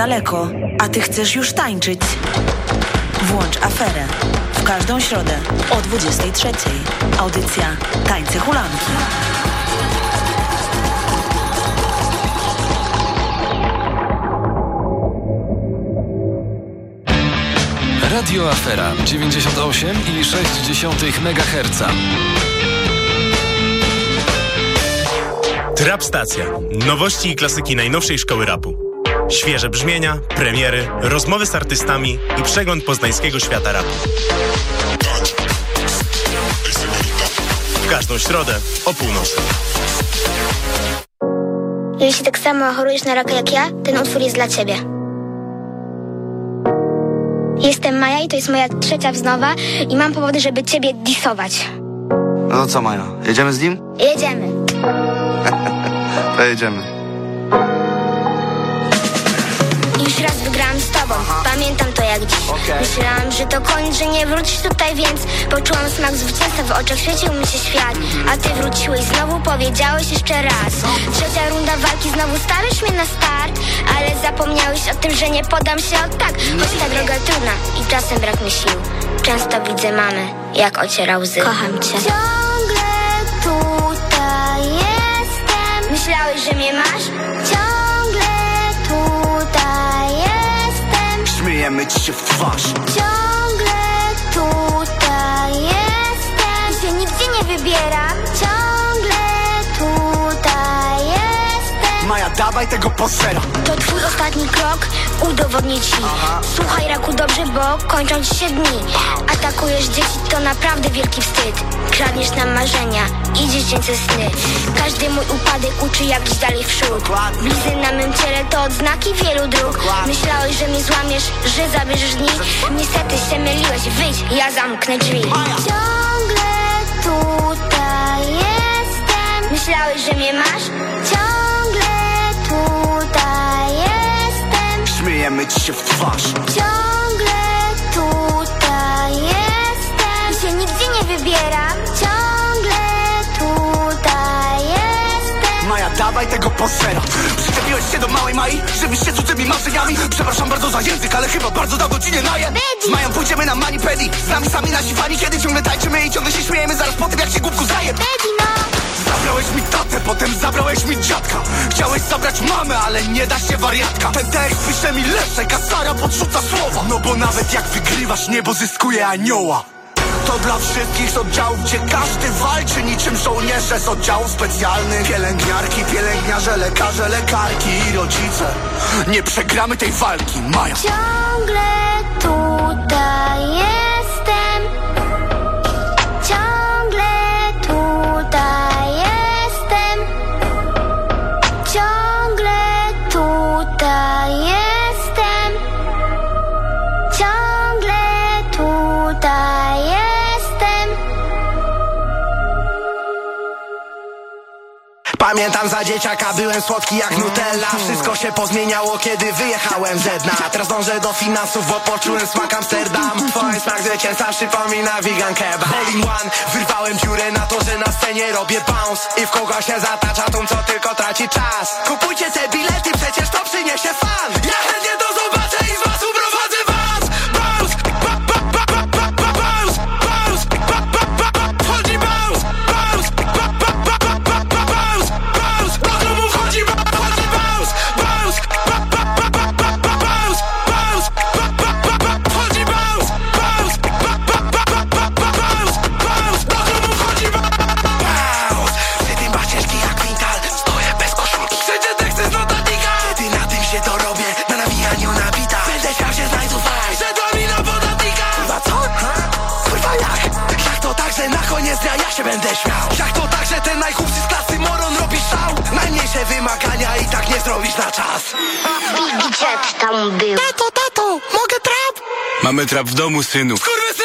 daleko, a ty chcesz już tańczyć. Włącz aferę. W każdą środę o 23.00. Audycja Tańce Hulanki. Radio Afera 98,6 MHz. Trap Stacja. Nowości i klasyki najnowszej szkoły rapu. Świeże brzmienia, premiery, rozmowy z artystami i przegląd poznańskiego świata rapu. W każdą środę o północy. Jeśli tak samo chorujesz na raka jak ja, ten utwór jest dla ciebie. Jestem Maja i to jest moja trzecia wznowa i mam powody, żeby ciebie disować. No to co, Maja? Jedziemy z nim? Jedziemy. To jedziemy. Pamiętam to jak dziś. Myślałam, że to koniec, że nie wrócisz tutaj, więc Poczułam smak zwycięstwa, w oczach świecił mi się świat. A ty wróciłeś znowu, powiedziałeś jeszcze raz. Trzecia runda walki, znowu stawiasz mnie na start. Ale zapomniałeś o tym, że nie podam się od tak. Choć ta droga trudna i czasem brak mi sił. Często widzę mamy, jak ociera łzy. Kocham cię. Ciągle tutaj jestem. Myślałeś, że mnie masz? Śmiejemy ci się w twarz. Dawaj tego posera. To twój ostatni krok, udowodnię ci. Słuchaj raku dobrze, bo kończą ci się dni. Atakujesz dzieci, to naprawdę wielki wstyd. Kradniesz nam marzenia i dziecięce sny. Każdy mój upadek uczy jak iść dalej w przód. Blizy na mym ciele to odznaki wielu dróg. Myślałeś, że mnie złamiesz, że zabierzesz dni. Niestety się myliłeś, wyjdź, ja zamknę drzwi. Ciągle tutaj jestem. Myślałeś, że mnie masz? Się w twarz. Ciągle tutaj jestem Się nigdzie nie wybieram Ciągle tutaj jestem Maja, dawaj tego posera. Przyczepiłeś się do małej Mai, żebyś się cudzymi marzeniami. Przepraszam bardzo za język, ale chyba bardzo dawno ci nie naję. Z Mają pójdziemy na manipedi. Z nami sami nasi fani, kiedy ciągle tańczymy i ciągle się śmiejemy zaraz po tym, jak się głupku zaje. Baby, no Zabrałeś mi tatę, potem zabrałeś mi dziadka. Chciałeś zabrać mamę, ale nie da się wariatka. Ten tekst pisze mi Leszek, a Sara podrzuca słowa. No bo nawet jak wygrywasz, niebo zyskuje anioła. To dla wszystkich z oddziałów, gdzie każdy walczy niczym żołnierze z oddziałów specjalnych. Pielęgniarki, pielęgniarze, lekarze, lekarki i rodzice. Nie przegramy tej walki, Maja. Ciągle za dzieciaka byłem słodki jak Nutella. Wszystko się pozmieniało kiedy wyjechałem z dna. Teraz dążę do finansów, bo poczułem smak Amsterdam. Twój smak zwycięzca przypomina vegan kebab. All one, wyrwałem dziurę na to, że na scenie robię bounce. I w kogo się zatacza tą, co tylko traci czas. Kupujcie te bilety, przecież to przyniesie fan. Ja chętnie to się będę śmiał? Jak to tak, że ten najchłopszy z klasy moron robi szał? Najmniejsze wymagania i tak nie zrobisz na czas Big Jet tam był Tato, tato, mogę trap? Mamy trap w domu, synu. Kurwy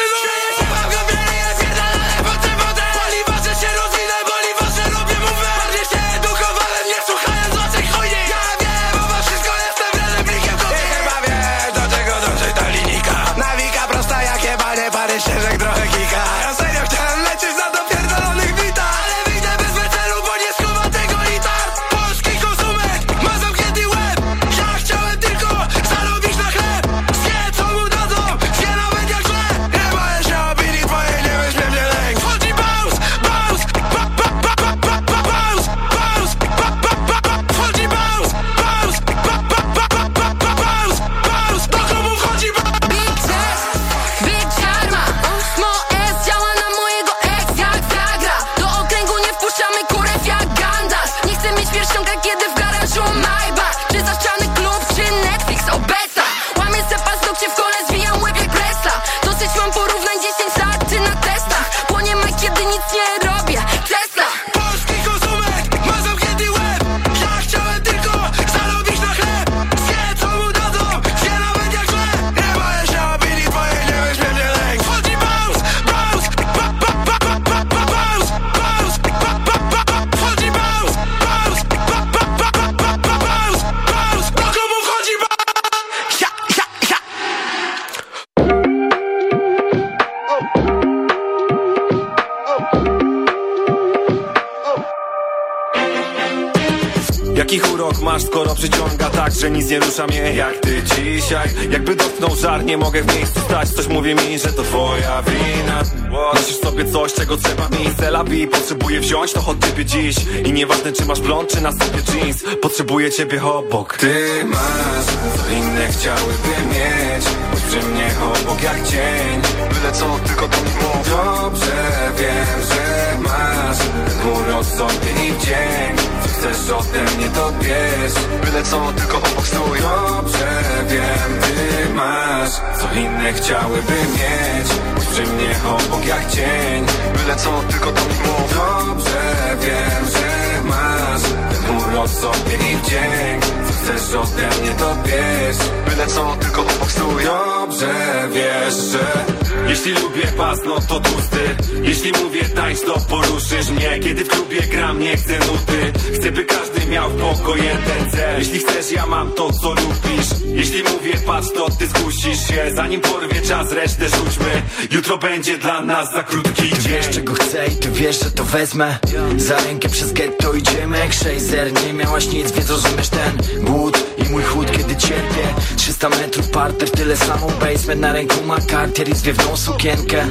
Potrzebuję ciebie obok. Ty masz, co inne chciałyby mieć. Przy mnie obok jak cień. Byle co, tylko to mi mów. Dobrze wiem, że masz Ten urok sobie i dzień. Co chcesz ode mnie to bierz. Byle co, tylko obok stój. Dobrze wiem, ty masz Co inne chciałyby mieć. Przy mnie obok jak cień. Byle co, tylko to mi mów. Dobrze wiem, że masz Urok sobie i w dzień. Co chcesz ode mnie to bierz. Byle co, tylko obok stój. Dobrze wiesz, że jeśli lubię pas, no to tłusty. Jeśli mówię tańcz, to poruszysz mnie. Kiedy w klubie gram, nie chcę nuty. Chcę, by każdy miał w pokoju jeden cel. Jeśli chcesz, ja mam to, co lubisz. Jeśli mówię patrz, to ty skusisz się. Zanim porwie czas, resztę rzućmy. Jutro będzie dla nas za krótki Ty dzień. wiesz czego chcę i ty wiesz, że to wezmę? Za rękę przez getto idziemy jak Shazer Nie miałaś nic, więc rozumiesz ten głód I mój chłód, kiedy cierpię. 300 metrów parter, tyle samo basement. Na ręku ma kartier i zwiewną sukienkę.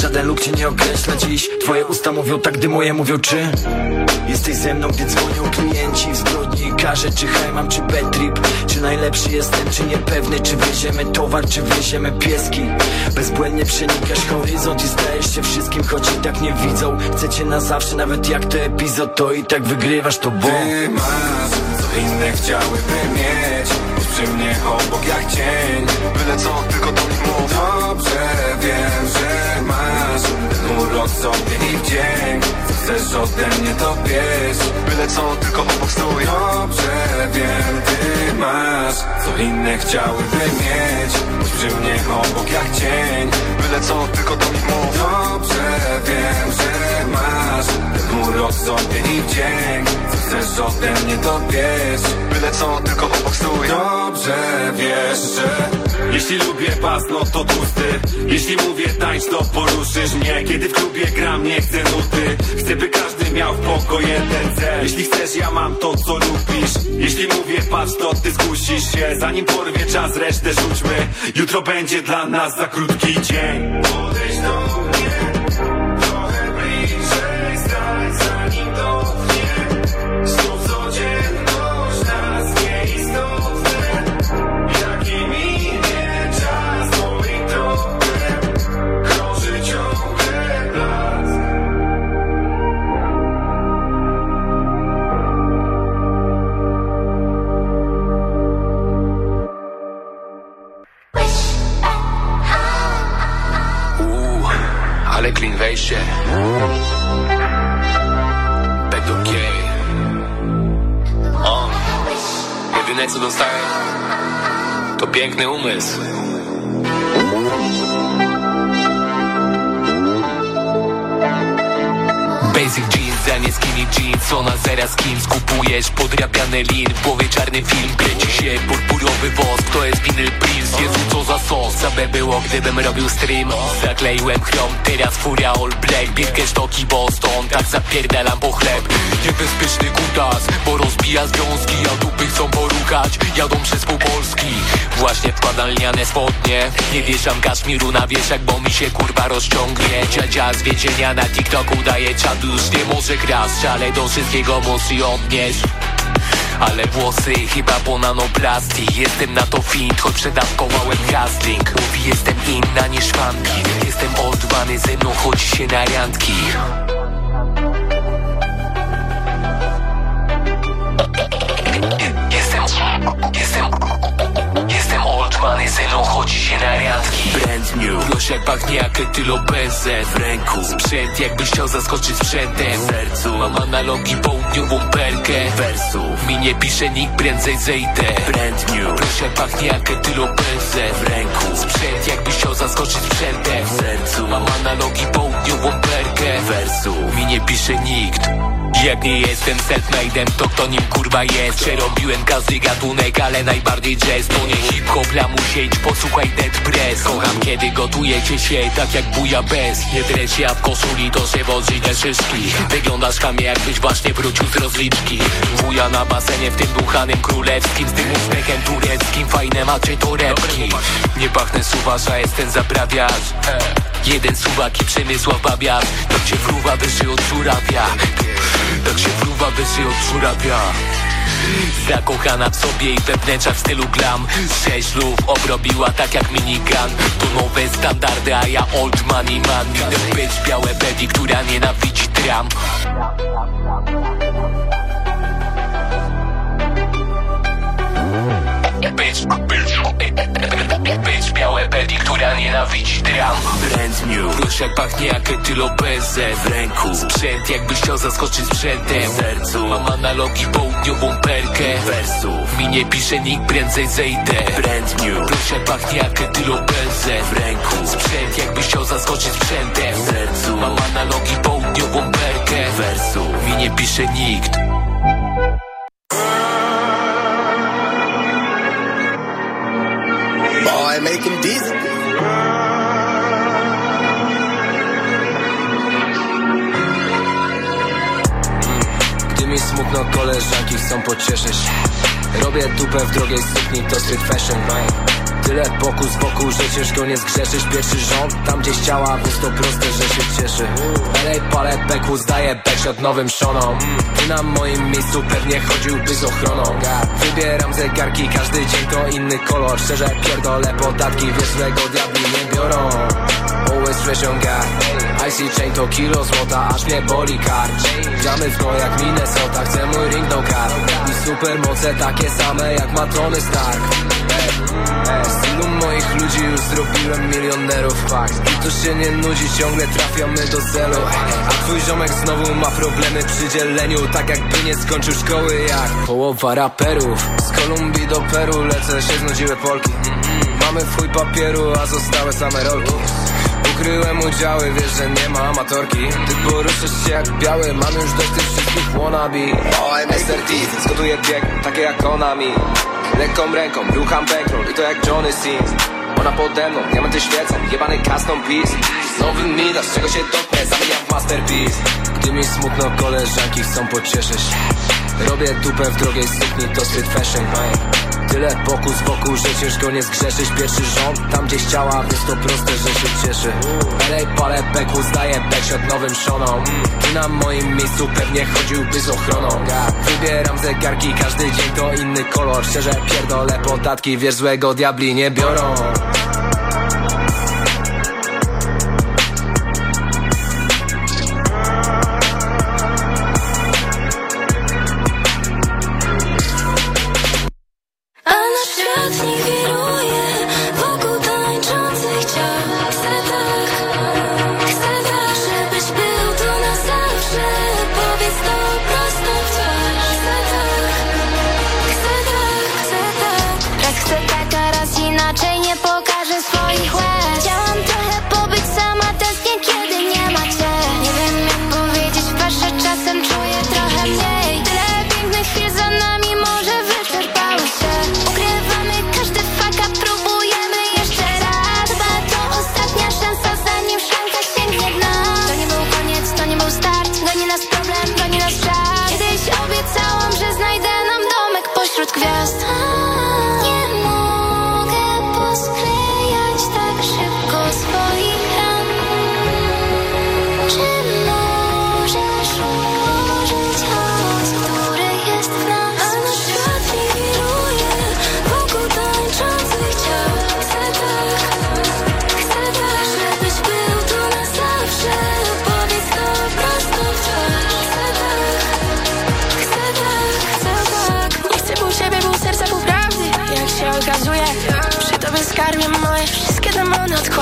Żaden luk cię nie określa. Dziś Twoje usta mówią tak, gdy moje mówią czy Jesteś ze mną, gdy dzwonią klienci w zbrodni. Karze, czy Hajmam, czy Betrip. Czy najlepszy jestem, czy niepewny Czy wieziemy towar, czy wieziemy pieski. Bezbłędnie przenikasz horyzont I stajesz się wszystkim, choć i tak nie widzą. Chcecie na zawsze, nawet jak to epizod To i tak wygrywasz to, bo Masz, co inne chciałyby mieć. Bądź przy mnie obok jak cień. Byle co, tylko do nich mów. Dobrze wiem, że urok sobie i wdzięk chcesz ode mnie to wiesz Byle co, tylko obok stój. Dobrze wiem, ty masz Co inne chciałyby mieć. Przy mnie obok jak cień. Byle co, tylko do nich mów. Dobrze wiem, że masz Ten urok sobie i wdzięk chcesz ode mnie to wiesz Byle co, tylko obok stój. Dobrze wiesz, że Jeśli lubię pas, no to tłusty. Jeśli mówię tańcz, to poruszysz mnie. Kiedy w klubie gram, nie chcę nuty. Chcę, by każdy miał w pokoju jeden cel. Jeśli chcesz, ja mam to, co lubisz. Jeśli mówię patrz, to ty skusisz się. Zanim porwie czas, resztę rzućmy. Jutro będzie dla nas za krótki dzień. Podejdź do mnie To piękny umysł Basic jeans, a nie skinny jeans Co na zaraz kim skupujesz Podrabiany lin, w czarny film Kręci się purpurowy wosk To jest vinyl Prince, Jezu co za sos. Zabe było gdybym robił stream? Zakleiłem chrom, teraz furia all black. Birkenstocki Boston, tak zapierdalam po chleb. Niebezpieczny kutas, bo rozbija związki A dupy chcą poruchać, jadą przez pół Polski Właśnie wkładam lniane spodnie. Nie wieszam kaszmiru na wieszak, bo mi się kurwa rozciągnie. Dziadzia z więzienia na TikToku daje czadu Już nie może kraść, ale do wszystkiego musi ale włosy chyba po nanoplastii. Jestem na to fit, choć przedawkowałem casting Mówi jestem inna niż fanki. Jestem odwany, ze mną chodzi się na randki. Jestem, jestem, jestem old man, ze mną chodzi się na randki. Brand new jak pachnie jak etylopezę w ręku. Sprzęt jakbyś chciał zaskoczyć sprzętem. W sercu. Mam analogii południową perkę. Wersów. Mi nie pisze nikt, prędzej zejdę. Brand new. Proszę pachnie jak etylopezę w ręku. Sprzęt jakbyś chciał zaskoczyć sprzętem. W sercu. Mam analogii południową perkę. Wersów. Mi nie pisze nikt jak nie jestem self-made'em, to kto nim kurwa jest? Przerobiłem każdy gatunek, ale najbardziej jazz. To nie hip-hop, lamusieć, posłuchaj Dead Press. Kocham kiedy gotujecie się tak jak buja bez. Nie dreć ja w koszuli, to się wozi te szyszki Wyglądasz kamie jakbyś właśnie wrócił z rozliczki. Wuja na basenie w tym duchanym królewskim Z tym uśmiechem tureckim, fajne macie torebki. Nie pachnę suwasza, jestem zaprawiacz Jeden suwak i Przemysław Babiak Tak się fruwa wyżej od żurawia Tak się fruwa wyżej od żurawia Zakochana w sobie i we wnętrzach w stylu glam. Sześć lub obrobiła tak jak minigun. To nowe standardy, a ja old money man. Minę być białe baby, która nienawidzi tram Bitch, bitch, bitch, białe Betty, która nienawidzi dram Brand new. Pachnie jak etylopezę w ręku. Sprzęt jakbyś chciał zaskoczyć sprzętem. W sercu. Mam analogii południową perkę. Wersów. Mi nie pisze nikt, prędzej zejdę. Brand new. Pachnie jak etylopezę w ręku. Sprzęt jakbyś chciał zaskoczyć sprzętem. W sercu. Mam analogii południową perkę. Wersów. Mi nie pisze nikt Boy, make him dizzy. Gdy mi smutno, koleżanki chcą pocieszyć Robię dupę w drogiej sukni, to street fashion, Tyle pokus wokół, że ciężko nie zgrzeszyć. Pierwszy rząd, tam gdzieś ciała, więc to proste, że się cieszy. Dalej palę beku, zdaję backshot nowym szonom Ty na moim miejscu pewnie chodziłby z ochroną. Wybieram zegarki, każdy dzień to inny kolor. Szczerze pierdolę podatki, wiesz diabli nie biorą. Always fresh on Icy chain to kilo złota, aż mnie boli kar Gramy w to jak Minnesota, chcę mój ring do kar I supermoce takie same jak ma Tony Stark. Z moich ludzi już zrobiłem milionerów fakt. I to się nie nudzi, ciągle trafiamy do celu. A twój ziomek znowu ma problemy przy dzieleniu Tak jakby nie skończył szkoły jak połowa raperów. Z Kolumbii do Peru lecę, się znudziły Polki. Mamy w chuj papieru, a zostały same rolki Ukryłem udziały, wiesz, że nie ma amatorki. Ty poruszasz się jak biały, mam już dość tych wszystkich wannabe. OM SRT, zgotuję bieg, takie jak Konami Lekką ręką, rucham bankroll i to jak Johnny Sins Ona pode mną, diamenty świecą, jebany custom piece. Nowy Midas, czego się dotknę, zamieniam w masterpiece. Gdy mi smutno, koleżanki chcą pocieszyć Robię dupę w drogiej sukni, to street fashion, Tyle pokus wokół, że ciężko nie zgrzeszyć. Pierwszy rząd, tam gdzieś ciała, więc to proste, że się cieszy. Dalej palę beku, zdaję backshot nowym szonom Ty na moim miejscu pewnie chodziłby z ochroną. Wybieram zegarki, każdy dzień to inny kolor. Szczerze pierdolę podatki, wiesz złego diabli nie biorą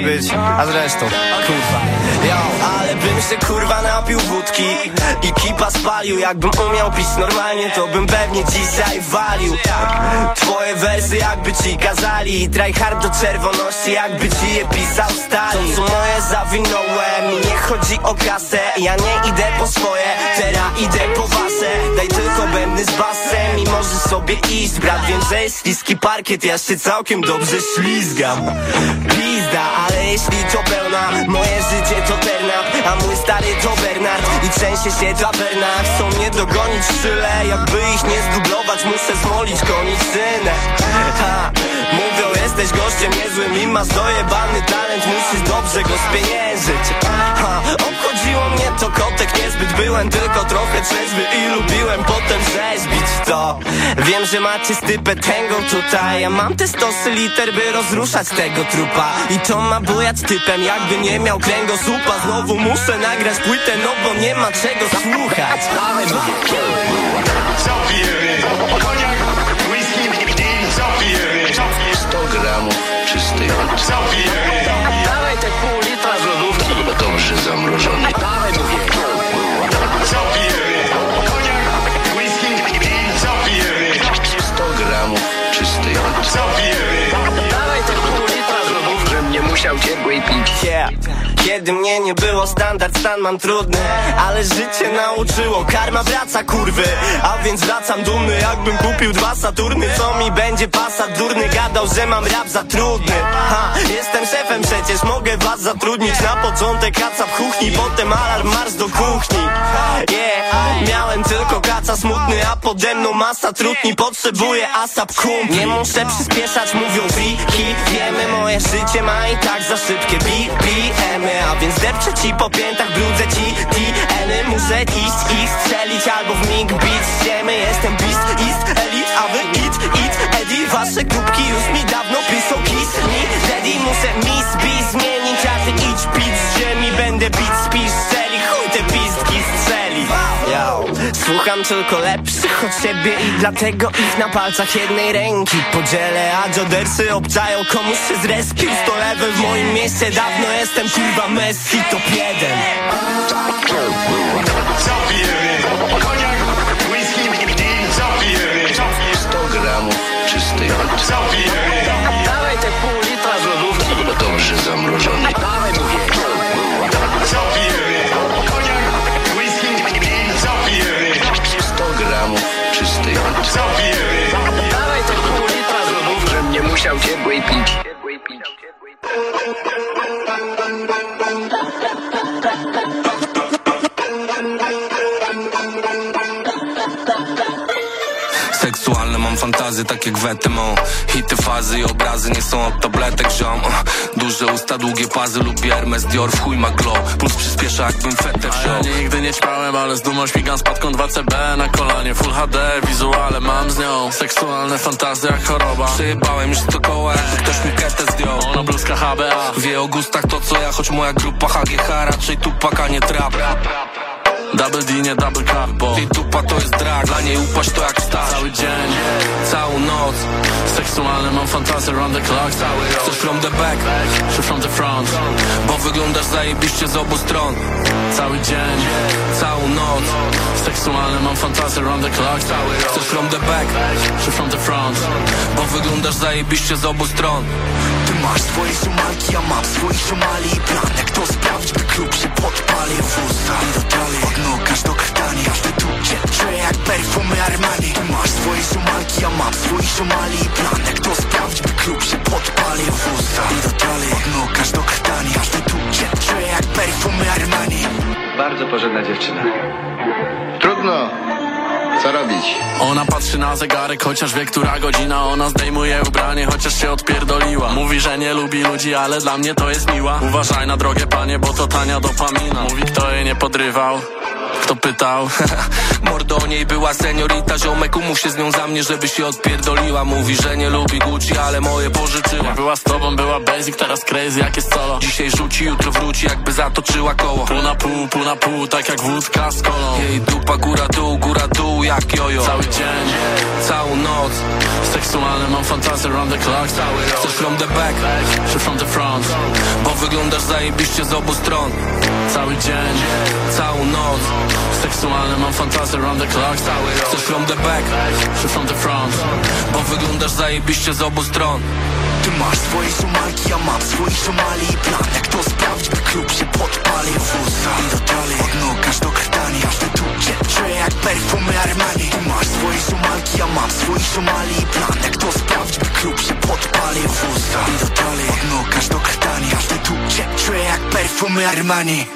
zresztą, kurwa Yo, ale bym się kurwa napił wódki I kipa spalił, jakbym umiał pić normalnie To bym pewnie dzisiaj walił Twoje wersy jakby ci kazali. Tryhard do czerwoności jakby ci je pisał stali To co moje zawinąłem i nie chodzi o kasę. Ja nie idę po swoje, teraz idę po wasze Daj tylko bębny z basem i możesz sobie iść Brat, wiem, że jest śliski parkiet, ja się całkiem dobrze ślizgam. Pizda, ale jeśli to pełna Moje życie to terna, a mój stary to Bernard I trzęsie się taberna Chcą mnie dogonić szyle. Jakby ich nie zdublować, muszę zmolić koniczynę Ha, mówią jesteś gościem niezłym I masz dojebany talent, musisz dobrze go spieniężyć. Ha, obchodziło mnie to kotek niezbyt byłem tylko trochę trzeźwy I lubiłem potem rzeźbić to. Wiem, że macie stypę tęgą tutaj. Ja mam te stosy liter, by rozruszać tego trupa. I to ma bujać typem, jakby nie miał kręgosłupa. Znowu muszę nagrać płytę, no bo nie ma czego słuchać Co pijemy? Koniak, whisky, co pijemy? 100 gramów czystej wody. Co pijemy? Dawaj te pół litra z lodówki. Dobrze zamrożony. Dawaj mówię. Co pijemy? Koniak, whisky, co pijemy? 100 gramów czystej wody. Co pijemy? Dawaj te pół litra z lodówki. Żebym nie musiał ciepłej pić. Yeah. Kiedy mnie nie było, standard stan mam trudny. Ale życie nauczyło, karma wraca kurwy. A więc wracam dumny, jakbym kupił dwa Saturny. Co mi będzie pasat, durny gadał, że mam rap za trudny. Ha, jestem szefem przecież, mogę was zatrudnić. Na początek kaca w kuchni, potem alarm marsz do kuchni. Yeah, miałem tylko kaca smutny A pode mną masa trudni, potrzebuję asap kumpli. Nie muszę przyspieszać, mówią friki Wiemy, moje życie ma i tak za szybkie. BPM-y A więc depczę ci po piętach, brudzę ci TN-y Muszę iść i strzelić albo w mig beat Ziemy, jestem? Beast, east, elite A wy it, it, Eddie. Wasze kubki już mi dawno piszą kiss me. Daddy, muszę miss B zmienić A ty idź beat z ziemi, będę beat spisz strzeli. Chuj te pistki strzeli. Yo. Słucham tylko lepszych od siebie i dlatego ich na palcach jednej ręki podzielę A jodersy obczają komuś się zrespił Sto level w moim mieście, dawno jestem kurwa Messi top jeden Co pijemy? Koniak, whisky, pijemy? 100 gramów czystej wody. Pijemy? Dawaj te pół litra z lodówki. Dobrze zamrożony. Pić. Seksualne mam fantazje, tak jak WTMO Hity, fazy i obrazy nie są od tabletek, ziom. Duże usta, długie pazy, lubię Hermes, Dior, w chuj ma glow. Przyspiesza jakbym fetę wziął. Ja nigdy nie ćpałem, ale z dumą śmigam spadką 2CB na kolanie. Full HD, wizuale mam z nią. Seksualne fantazje jak choroba. Przejebałem już sto jakby ktoś mi ketę zdjął. Ona bluzka HBA Wie o gustach to co ja, choć moja grupa HGH Raczej tupak, a nie trap Double D, nie double cup, bo Tej dupa to jest drag, dla niej upaść to jak stać Cały dzień, Całą noc seksualne mam fantazje round the clock. Chcesz from the back, czy from the front? Bo wyglądasz zajebiście z obu stron. Cały dzień, Całą noc seksualne mam fantazje round the clock. Chcesz from the back, czy from the front? Bo wyglądasz zajebiście z obu stron. Ty masz swoje ziomalki, ja mam swoich ziomali. I plan jak to sprawdzić, by klub się podpali W usta i do dalej, od nóg aż do krtani Każdy tu cię czuję jak perfumy Armani. Ty masz swoje ziomalki, ja mam swoich ziomali. I plan jak to sprawdzić, by klub się podpali W usta i do dalej, od nóg aż do krtani Każdy tu cię czuję jak perfumy Armani. Bardzo porządna dziewczyna. Trudno. Co robić? Ona patrzy na zegarek, chociaż wie, która godzina. Ona zdejmuje ubranie, chociaż się odpierdoliła. Mówi, że nie lubi ludzi, ale dla mnie to jest miła. Uważaj na drogę, panie, bo to tania dopamina. Mówi, kto jej nie podrywał Kto pytał? Mordo o niej była seniorita. Ziomek umów się z nią za mnie, żeby się odpierdoliła. Mówi, że nie lubi Gucci, ale moje pożyczyła. Była z tobą, była basic, teraz crazy, jak jest solo. Dzisiaj rzuci, jutro wróci, jakby zatoczyła koło. Pół na pół, pół na pół, tak jak wódka z kolą. Jej dupa góra dół, góra dół, jak jojo. Cały dzień, Całą noc. Seksualne mam fantazje round the clock. Cały rok, Chcesz from the back, czy from the front? Bo wyglądasz zajebiście z obu stron. Cały dzień, Całą noc seksualne mam fantazje round the clock. Chcesz from the back, czy from the front? Bo wyglądasz zajebiście z obu stron. Ty masz swoje ziomalki, ja mam swoich ziomali I plan. Jak to sprawdzić, by klub się podpali W usta i do dalej, od nóg aż do krtani Każdy tu cię czuję jak perfumy Armani Ty masz swoje ziomalki, ja mam swoich ziomali I plan. Jak to sprawdzić, by klub się podpali W usta i do dalej, od nóg aż do krtani Każdy tu cię czuję jak perfumy Armani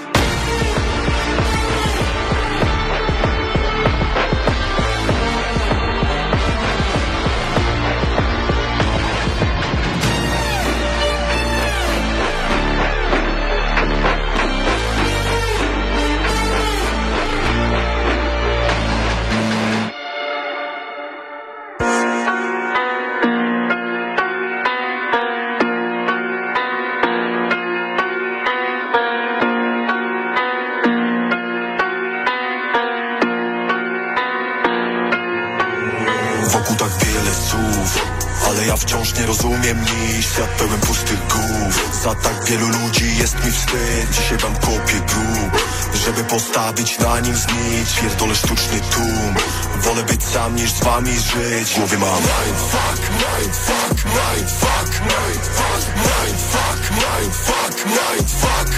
Świat pełen pustych głów. Za tak wielu ludzi jest mi wstyd. Dzisiaj wam kopię grób Żeby postawić na nim znicz Pierdolę sztuczny tłum Wolę być sam niż z wami żyć W głowie mam Mindfuck, mindfuck, mindfuck, mindfuck, mindfuck, mindfuck, mindfuck,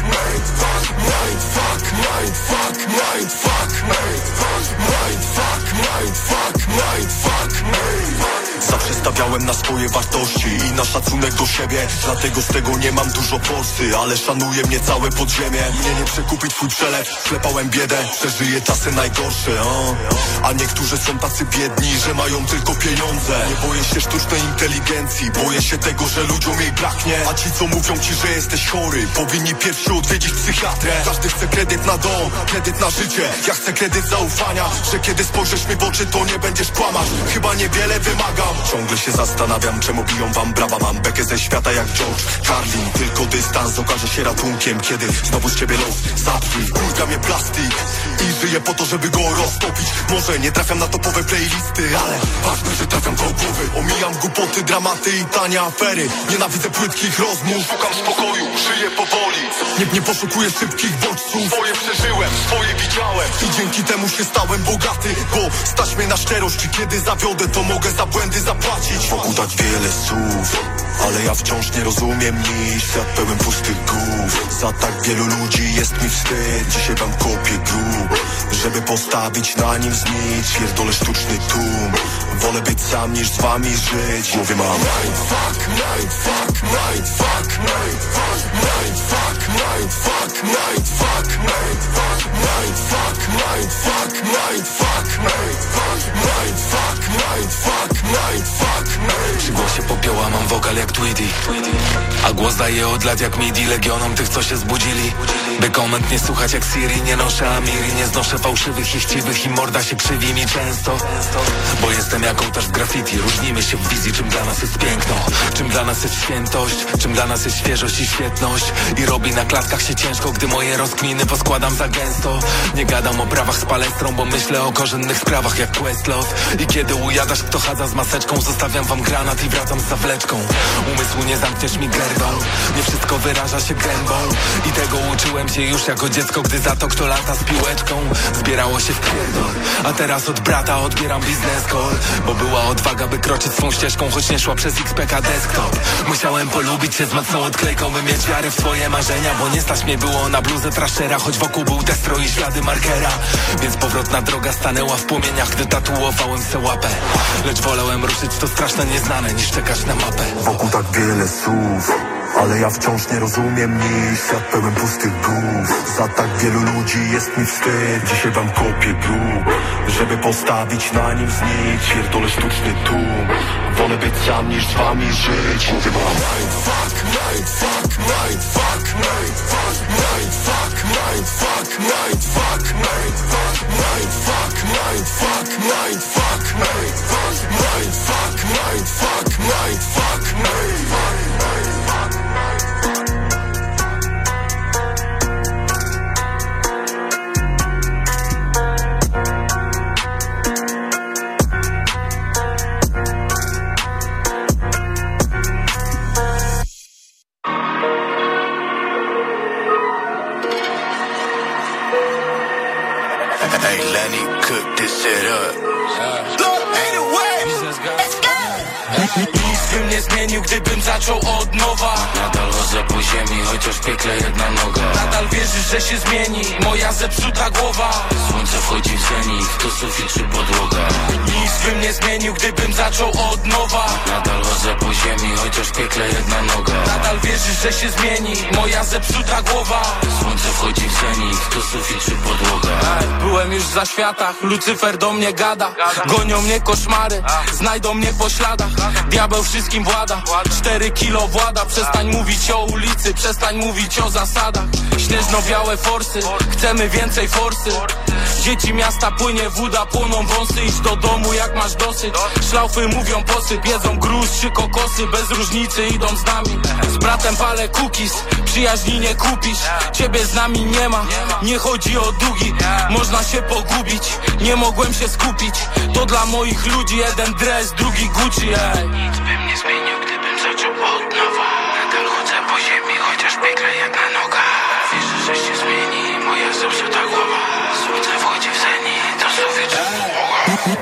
mindfuck, mindfuck, mindfuck, mindfuck, mindfuck, mindfuck, mindfuck, mindfuck Zawsze stawiałem na swoje wartości i na szacunek do siebie Dlatego z tego nie mam dużo forsy Ale szanuje mnie całe podziemie Mnie nie przekupi twój przelew Klepałem biedę, przeżyję czasy najgorsze o? A niektórzy są tacy biedni, że mają tylko pieniądze. Nie boję się sztucznej inteligencji Boję się tego, że ludziom jej braknie. A ci co mówią ci, że jesteś chory Powinni pierwsi odwiedzić psychiatrę. Każdy chce kredyt na dom, kredyt na życie. Ja chcę kredyt zaufania Że kiedy spojrzysz mi w oczy, to nie będziesz kłamać. Chyba niewiele wymagam. Ciągle się zastanawiam, czemu biją wam brawa. Mam bekę ze świata jak George Carlin. Tylko dystans okaże się ratunkiem Kiedy znowu z ciebie los zabrzmi Kurka mnie plastik I żyję po to, żeby go roztopić. Może nie trafiam na topowe playlisty Ale ważne, że trafiam do głowy. Omijam głupoty, dramaty i tanie afery. Nienawidzę płytkich rozmów. Szukam spokoju, żyję powoli. Nie, nie poszukuję szybkich bodźców. Swoje przeżyłem, swoje widziałem. I dzięki temu się stałem bogaty Bo stać mnie na szczerość. I kiedy zawiodę, to mogę za błędy zapłacić. Wokół tak wiele słów Ale ja wciąż nie rozumiem nic Świat pełen pustych głów. Za tak wielu ludzi jest mi wstyd się tam kopie grób Żeby postawić na nim znić Pierdolę sztuczny tłum Wolę być sam niż z wami żyć Mówię mam Mindfuck, mindfuck, mindfuck Mindfuck, mindfuck, mindfuck Mindfuck, mindfuck, mindfuck Mindfuck, mindfuck, mindfuck Mindfuck, mindfuck, mindfuck Przy głosie popioła mam wokal jak Tweety A głos daje od lat jak midi Legionom tych co się zbudzili By komend nie słuchać jak Siri Nie noszę Amiri, nie znoszę fałszywych chciwych I morda się krzywi mi często. Bo jestem jak ołtarz graffiti Różnimy się w wizji, czym dla nas jest piękno. Czym dla nas jest świętość Czym dla nas jest świeżość i świetność. I robi na klatkach się ciężko Gdy moje rozkminy poskładam za gęsto. Nie gadam o prawach z palestrą Bo myślę o korzennych sprawach jak Questlove I kiedy ujadasz kto chadza z maseczką Zostawiam wam granat i wracam z zawleczką. Umysłu nie zamkniesz mi gerdą Nie wszystko wyraża się gębą. I tego uczyłem się już jako dziecko Gdy za to kto lata z piłeczką Zbierało się w pierdol. A teraz od brata odbieram biznes call Bo była odwaga by kroczyć swą ścieżką Choć nie szła przez XPK desktop. Musiałem polubić się z mocną odklejką By mieć wiarę w swoje marzenia Bo nie stać mnie było na bluzę traszera Choć wokół był destro i ślady markera. Więc powrotna droga stanęła w płomieniach Gdy tatuowałem se łapę. Lecz wolałem ruszyć to straszne nieznane Niż czekać na mapę. Wokół tak wiele słów ale ja wciąż nie rozumiem nic Świat pełen pustych głów Za tak wielu ludzi jest mi wstyd Dzisiaj wam kopię grób Żeby postawić na nim znicz Pierdolę sztuczny tłum Wolę być sam niż z wami żyć Mówię mam shit up. Bym nie zmienił, gdybym zaczął od nowa. Nadal chodzę po ziemi, chociaż piekle jedna noga. Nadal wierzysz, że się zmieni moja zepsuta głowa. Słońce wchodzi w zenit, to sufit czy podłoga? Nic bym nie zmienił, gdybym zaczął od nowa. Nadal chodzę po ziemi, chociaż piekle jedna noga. Nadal wierzysz, że się zmieni moja zepsuta głowa. Słońce wchodzi w zenit, to sufit czy podłoga? Byłem już za światach, Lucyfer do mnie gada. Gonią mnie koszmary, znajdą mnie po śladach. Diabeł wszystkim włada, cztery kilo włada Przestań mówić o ulicy, przestań mówić o zasadach. Śnieżno-białe forsy, chcemy więcej forsy Dzieci miasta płynie woda, płoną wąsy Idź do domu jak masz dosyć. Szlaufy mówią posyp, jedzą gruz czy kokosy Bez różnicy idą z nami. Z bratem palę cookies, przyjaźni nie kupisz Ciebie z nami nie ma, nie chodzi o długi Można się pogubić, nie mogłem się skupić. To dla moich ludzi jeden dres, drugi Gucci ej. Nic bym nie zmienił, gdybym zaczął od nowa. Nadal chodzę po ziemi, chociaż piekle jedna noga Wierzę, że się zmieni moja zepsuta głowa. Słońce wchodzi w sobie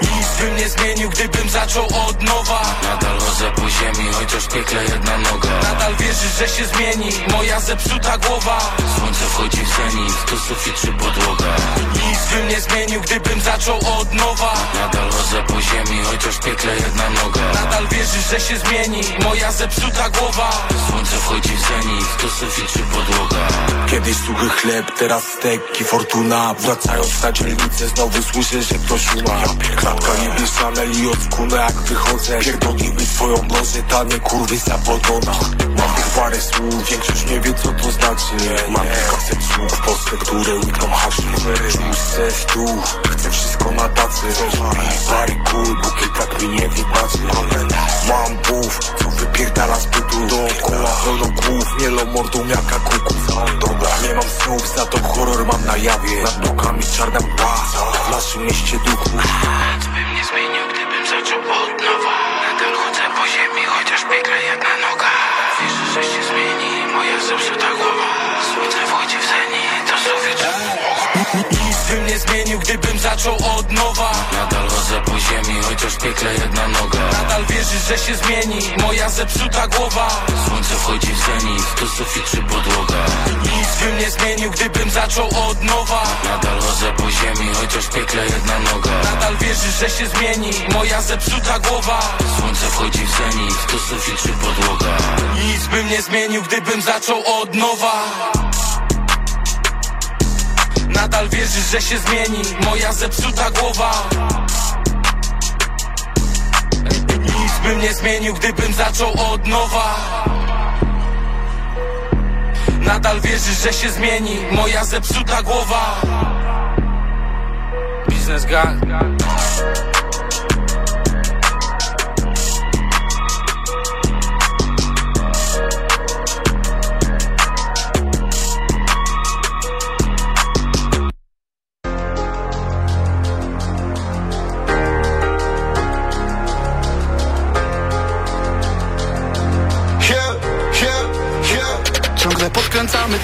Nic bym nie zmienił, gdybym zaczął od nowa. Nadal chodzę po ziemi, chociaż piekle jedna noga. Nadal wierzysz, że się zmieni moja zepsuta głowa. Słońce wchodzi w zenit, to sufit czy podłoga? Nic bym nie zmienił, gdybym zaczął od nowa. Nadal chodzę po ziemi, chociaż piekle jedna noga. Nadal wierzysz, że się zmieni moja zepsuta głowa. Słońce wchodzi w zenit, to sufit czy podłoga? Kiedyś suchy chleb, teraz stek i fortuna. Wracając na dzielnicę znowu słyszę, że ktoś umarł. Klatka Chanel i odkunę jak wychodzę. Pierdolimy twoją nożę, tanie kurwy za podona. Mam tych parę słów, większość nie wie co to znaczy. Mam kilkaset słów, postę, które łykną haszy chcesz tu, chcę wszystko na tacy. Parę kul, bukiet tak mi nie wybaczy. Mam buf, co wypierdala z bytu Dookoła pełno głów, mielo mordą jaka kuku Dobra, nie mam snów, za to horror mam na jawie. Nad blokami czarna mgła, w naszym mieście duchu. Nic bym nie zmienił, gdybym zaczął od nowa. Nadal chodzę po ziemi, chociaż piekle jedna noga Wierzę, że się zmieni moja zepsuta głowa. Słońce wchodzi w zenit, to Nic bym nie zmienił, gdybym zaczął od nowa. Nadal chodzę po ziemi, chociaż piekle jedna noga. Nadal wierzysz, że się zmieni moja zepsuta głowa. Słońce wchodzi w zenit, to sufit czy podłoga? Nic bym nie zmienił, gdybym zaczął od nowa. Nadal chodzę po ziemi, chociaż piekle jedna noga. Nadal wierzysz, że się zmieni moja zepsuta głowa. Słońce wchodzi w zenit, to sufit czy podłoga? Nic bym nie zmienił, gdybym zaczął od nowa Nadal wierzysz, że się zmieni. Moja zepsuta głowa. Nic bym nie zmienił, gdybym zaczął od nowa. Nadal wierzysz, że się zmieni. Moja zepsuta głowa. Biznes gang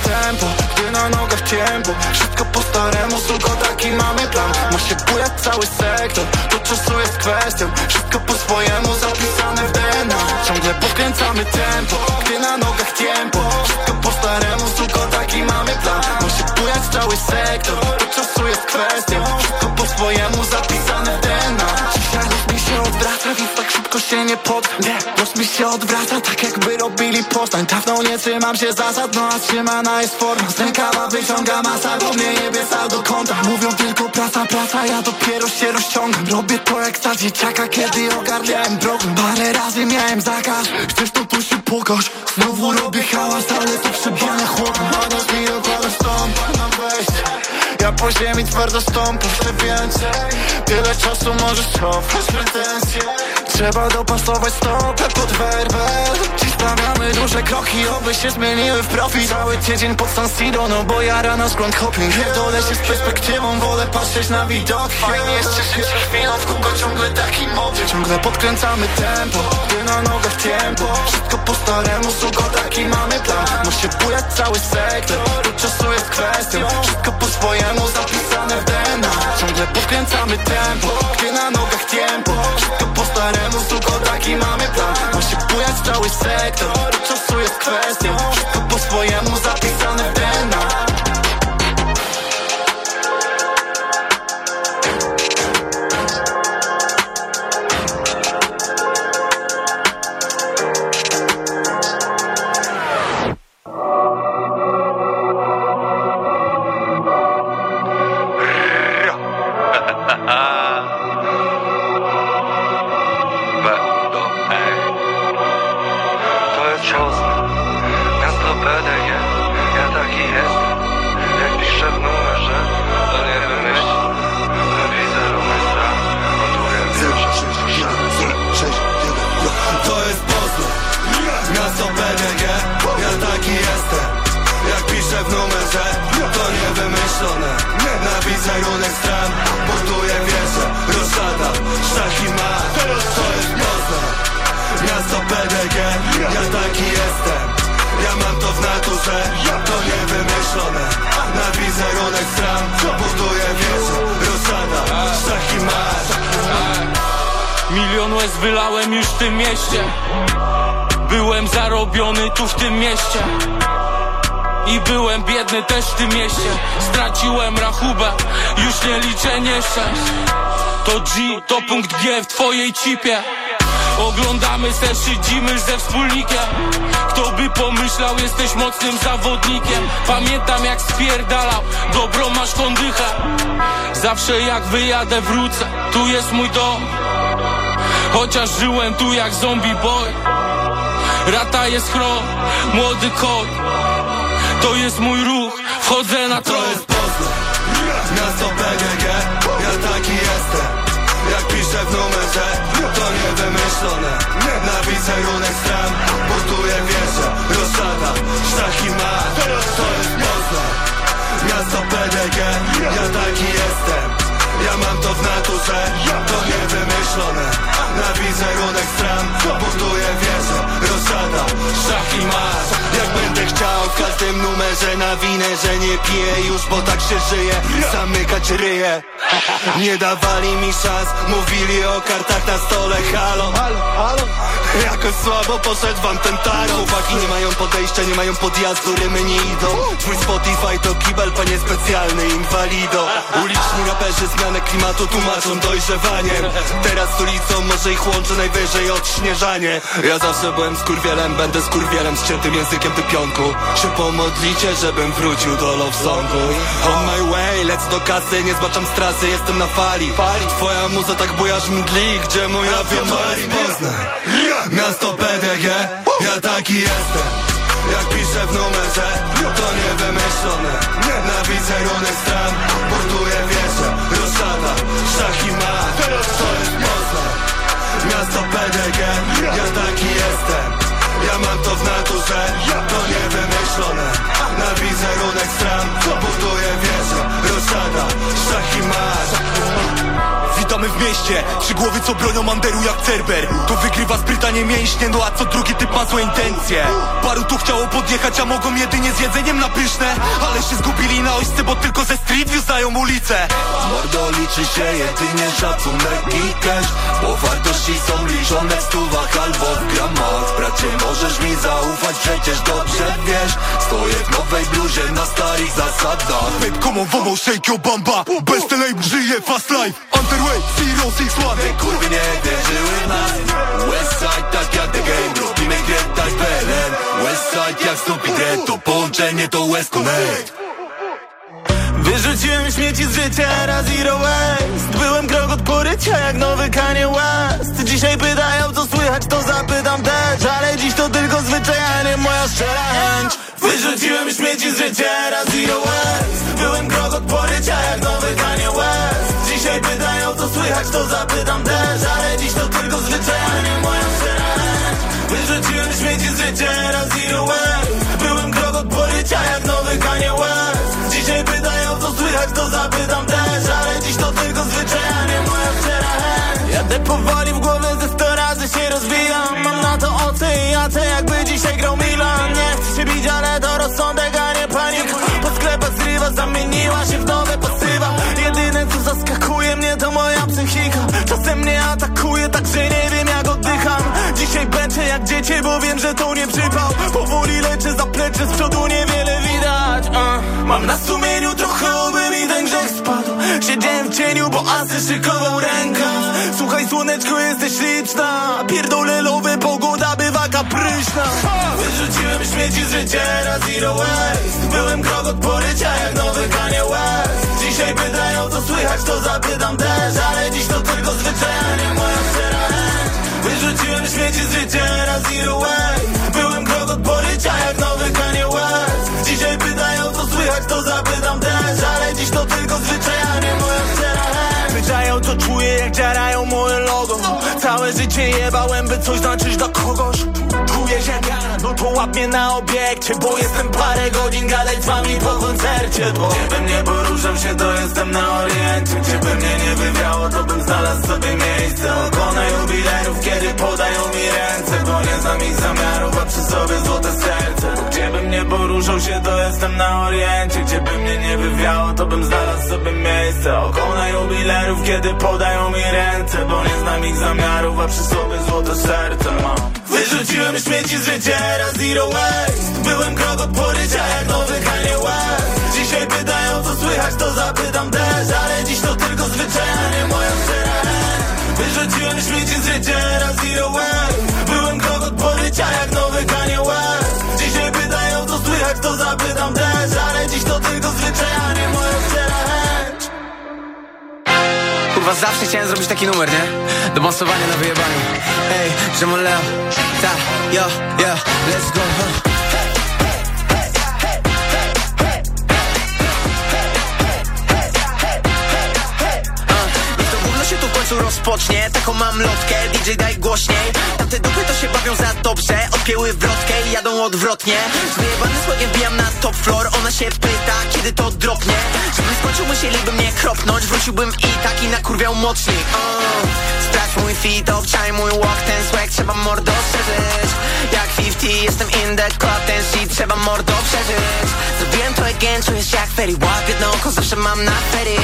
tempo, gdy na nogach ciempo Wszystko po staremu, tylko taki mamy plan. Ma się bujać cały sektor, to czasu jest kwestią. Wszystko po swojemu zapisane w DNA Ciągle podkręcamy tempo, gdy na nogach ciempo. Wszystko po staremu, tylko taki mamy plan. Ma się bujać cały sektor, to czasu jest kwestią. Wszystko po swojemu zapisane w DNA Dzisiaj mi się odwraca, więc tak szybko się nie Nie, los mi się odwraca, tak jakby robili postań Dawno nie trzymam się zasad, no a trzymana jest forma Z rękawa wyciąga masa, bo mnie jebie do konta Mówią tylko praca, praca, ja dopiero się rozciągam. Robię to jak za dzieciaka, kiedy ogarniałem problem Parę razy miałem zakaz, chcesz to tu się pokaż. Znowu robię hałas, ale to przebija chłopem Madasz mi okładasz stąd, mam wejście ja po ziemi twardo stąpam, chcę więcej. Tyle czasu możesz cofać pretensje Trzeba dopasować stopę pod werbel Dziś stawiamy duże kroki, oby się zmieniły w profit Cały tydzień pod San Siro, no bo jara na grunt hopping. Pierdolę się z perspektywą, wolę patrzeć na widok Fajnie jest cieszyć się chwilą, w kółko ciągle taki mowy Ciągle podkręcamy tempo, gdy na nogach ciempo. Wszystko po staremu, suko taki mamy plan. Ma się bujać cały sektor, to czasu jest kwestią. Wszystko po swojemu zapisane w DNA Ciągle podkręcamy tempo, gdy na nogach tempo Wszystko po staremu, suko taki mamy plan. Ma się bujać cały sektor, to czasu jest kwestią. Wszystko po swojemu zapisane w DNA wylałem już w tym mieście. Byłem zarobiony tu w tym mieście. I byłem biedny też w tym mieście. Straciłem rachubę, już nie liczę nieszczęść To G, to punkt G w twojej cipie Oglądamy se, szydzimy ze wspólnikiem. Kto by pomyślał, jesteś mocnym zawodnikiem. Pamiętam jak spierdalał, dobro masz kondychę. Zawsze jak wyjadę wrócę, tu jest mój dom Chociaż żyłem tu jak zombie boy. Rata jest chrom, młody kot. To jest mój ruch, wchodzę na tron To jest Poznań, miasto PGG Ja taki jestem, jak piszę w numerze To niewymyślone, na wizerunek stran Buduję wieżę, roszada, sztach i mat To jest Poznań, miasto PDG Ja taki jestem, ja mam to w naturze To niewymyślone, na wizerunek stran Buduję wieżę, roszada, szach i mat Jak będę chciał w każdym numerze nawinę, że nie piję już, bo tak się żyje. Zamykać ryje. Nie dawali mi szans, mówili o kartach na stole Halo, halo, halo. Jakoś słabo poszedł wam ten tarot Chłopaki nie mają podejścia, nie mają podjazdu, rymy nie idą. Twój Spotify to kibel, panie specjalny, inwalido. Uliczni raperzy zmianę klimatu tłumaczą dojrzewaniem. Teraz stolicą może ich łączy najwyżej odśnieżanie. Ja zawsze byłem skurwielem, będę skurwielem z ciętym językiem typionku Się pomodlicie, żebym wrócił do love songu? On my way, lec do kasy, nie zbaczam strasy, jestem na fali. Twoja muza tak bujasz mdli, gdzie moja wiemari Poznań, miasto PDG, ja taki jestem. Jak piszę w numerze, to niewymyślone Na wizerunek stran, buduję Witamy w mieście, trzy głowy co bronią manderu jak Cerber. To wygrywa sprytanie mięśnie, no a co drugi typ ma złe intencje? Paru tu chciało podjechać, a mogą jedynie z jedzeniem na pyszne. Ale się zgubili na ojce, bo tylko ze street view znają ulicę. Mordo liczy się jedynie szacunek i cash Bo wartości są liczone w stówach albo w gramach. Bracie możesz mi zaufać, przecież dobrze wiesz. Stoję w nowej bluzie na starych zasadach. Come on, womo, shake your bamba. Best lame, żyje fast life. Underway, six, one Te kurwy nie wierzyły w nas. Westside tak jak The Game Robimy grę tak PLN Westside jak Snoopy Dread To połączenie to West Connect. Wyrzuciłem śmieci z życia, era zero waste Byłem krok od porycia jak nowy Kanye West. Dzisiaj pytają co słychać, to zapytam też. Ale dziś to tylko zwyczajnie moja szczera chęć. Wyrzuciłem śmieci z życia, era zero waste Byłem krok od porycia jak nowy Kanye West Dzisiaj pytają co słychać, to zapytam też Ale dziś to tylko zwyczajnie moja szczera Wyrzuciłem śmieci z życia, era zero Byłem krok od porycia jak nowy Kanye Dzisiaj pytają co słychać, to zapytam też Ale dziś to tylko zwyczajnie moja szczera Jadę powoli w głowie ze psychika Czasem mnie atakuje, także nie wiem jak oddycham. Dzisiaj bęczę jak dziecię, bo wiem, że to nie przypał. Powoli leczę za plecze, z przodu niewiele widać uh. Mam na sumieniu trochę, oby mi ten grzech spadł. Siedziałem w cieniu, bo asy szykował ręka Słuchaj słoneczko, jesteś liczna. Pierdolę lowy, pogoda bywa kapryśna. Wyrzuciłem śmieci z życia, raz zero waste Byłem krok od porycia, jak nowy Kanye West Dzisiaj pytają co słychać, to zapytam też Ale dziś to tylko zwyczajnie moja szczera Wyrzuciłem śmieci z życia, raz zero waste Byłem krok od porycia, jak nowy Kanye West. Dzisiaj pytają co słychać, to zapytam też Ale dziś to tylko zwyczajnie moja szczera Pytają co czuję, jak dziarają moje logo. Całe życie jebałem, by coś znaczyć dla kogoś No to łap mnie na obiekcie Bo jestem parę godzin gadać z wami po koncercie Bo gdybym nie poruszał się to jestem na oriencie. Gdzieby mnie nie wywiało to bym znalazł sobie miejsce. Okona jubilerów kiedy podają mi ręce Bo nie znam ich zamiarów, a przy sobie złote serce. Gdziebym nie poruszał się to jestem na oriencie. Gdzieby mnie nie wywiało to bym znalazł sobie miejsce. Okona jubilerów kiedy podają mi ręce Bo nie znam ich zamiarów, a przy sobie złote serce mam Wyrzuciłem śmieci z życia, era zero waste. Byłem krok od porycia jak nowy Kanye West. Dzisiaj pytają co słychać, to zapytam też Ale dziś to tylko zwyczajnie. Moja szczera Wyrzuciłem śmieci z życia, era zero waste. Byłem krok od porycia jak nowy Kanye West. Dzisiaj pytają co słychać, to zapytam też Ale dziś to tylko zwyczajnie Kurwa, zawsze chciałem zrobić taki numer, nie? Do masowania na wyjebaniu Ej, że Leo Ta, yo, yo, let's go, huh? Rozpocznie. Taką mam lotkę, DJ daj głośniej. Tamte dupy to się bawią za dobrze Odpięły wrotkę i jadą odwrotnie. Z wyjebanym słogiem wbijam na top floor Ona się pyta, kiedy to dropnie. Żebym skończył, musieliby mnie kropnąć Wróciłbym i tak i nakurwiał mocniej. Uh. Sprawdź mój feet, obczaj mój walk Ten swag trzeba mordo przeżyć. Jak 50, jestem in the club Ten shit trzeba mordo przeżyć. Zrobiłem to again, czuję się jak Ferry. Walk Jedno oko zawsze mam na ferry.